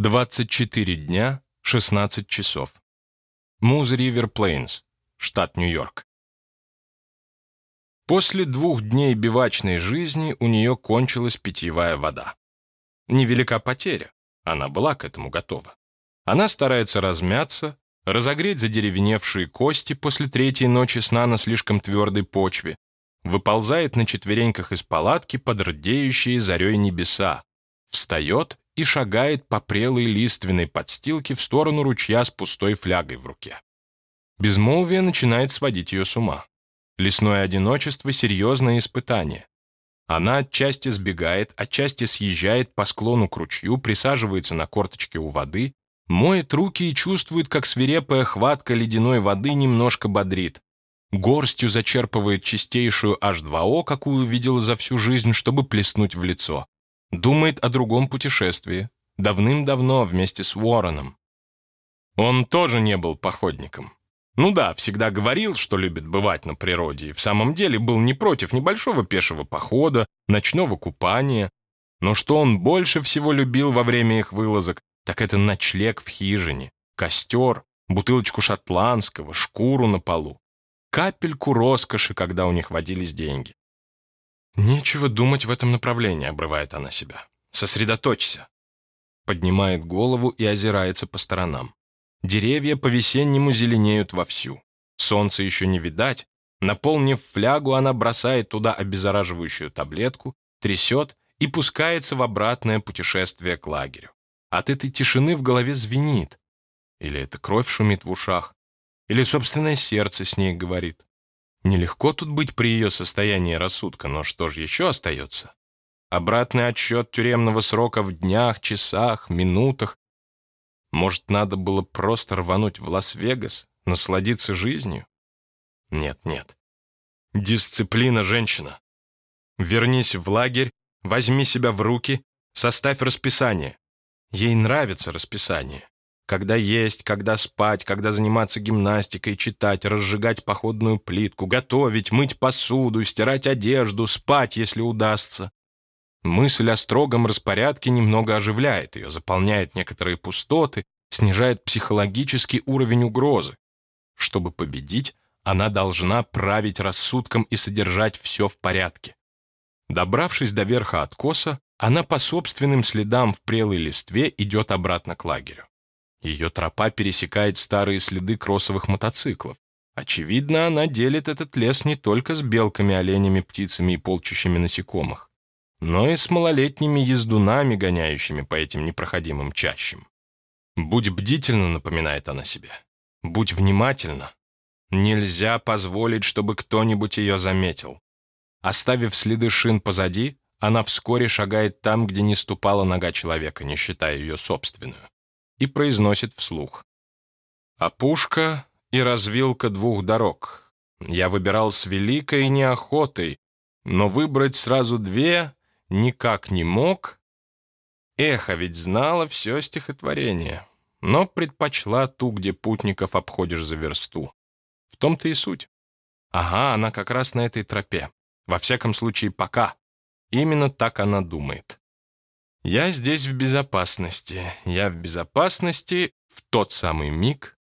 24 дня, 16 часов. Муз Ривер Плейнс, штат Нью-Йорк. После двух дней бивачной жизни у нее кончилась питьевая вода. Невелика потеря, она была к этому готова. Она старается размяться, разогреть задеревеневшие кости после третьей ночи сна на слишком твердой почве, выползает на четвереньках из палатки под рдеющие зарей небеса, встает и шагает по прелой лиственной подстилке в сторону ручья с пустой флягой в руке. Безмолвие начинает сводить ее с ума. Лесное одиночество — серьезное испытание. Она отчасти сбегает, отчасти съезжает по склону к ручью, присаживается на корточке у воды, моет руки и чувствует, как свирепая хватка ледяной воды немножко бодрит. Горстью зачерпывает чистейшую H2O, какую видела за всю жизнь, чтобы плеснуть в лицо. Думает о другом путешествии. Давным-давно вместе с Уорреном. Он тоже не был походником. Ну да, всегда говорил, что любит бывать на природе, и в самом деле был не против небольшого пешего похода, ночного купания. Но что он больше всего любил во время их вылазок, так это ночлег в хижине, костер, бутылочку шотландского, шкуру на полу, капельку роскоши, когда у них водились деньги. «Нечего думать в этом направлении», — обрывает она себя. «Сосредоточься». Поднимает голову и озирается по сторонам. Деревья по-весеннему зеленеют вовсю. Солнце еще не видать. Наполнив флягу, она бросает туда обеззараживающую таблетку, трясет и пускается в обратное путешествие к лагерю. От этой тишины в голове звенит. Или это кровь шумит в ушах, или собственное сердце с ней говорит. Нелегко тут быть при ее состоянии рассудка, но что же еще остается? Обратный отсчет тюремного срока в днях, часах, минутах. Может, надо было просто рвануть в Лас-Вегас, насладиться жизнью? Нет, нет. Дисциплина, женщина. Вернись в лагерь, возьми себя в руки, составь расписание. Ей нравится расписание. Когда есть, когда спать, когда заниматься гимнастикой, читать, разжигать походную плитку, готовить, мыть посуду, стирать одежду, спать, если удастся. Мысль о строгом распорядке немного оживляет ее, заполняет некоторые пустоты, снижает психологический уровень угрозы. Чтобы победить, она должна править рассудком и содержать все в порядке. Добравшись до верха откоса, она по собственным следам в прелой листве идет обратно к лагерю. Ее тропа пересекает старые следы кроссовых мотоциклов. Очевидно, она делит этот лес не только с белками, оленями, птицами и полчищами насекомых, но и с малолетними ездунами, гоняющими по этим непроходимым чащам. «Будь бдительна», — напоминает она себе. «Будь внимательна. Нельзя позволить, чтобы кто-нибудь ее заметил». Оставив следы шин позади, она вскоре шагает там, где не ступала нога человека, не считая ее собственную и произносит вслух. «Опушка и развилка двух дорог. Я выбирал с великой неохотой, но выбрать сразу две никак не мог. Эхо ведь знала все стихотворение, но предпочла ту, где путников обходишь за версту. В том-то и суть. Ага, она как раз на этой тропе. Во всяком случае, пока. Именно так она думает. Я здесь в безопасности. Я в безопасности в тот самый миг,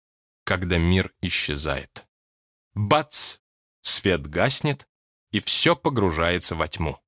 когда мир исчезает. Бац! Свет гаснет, и все погружается во тьму.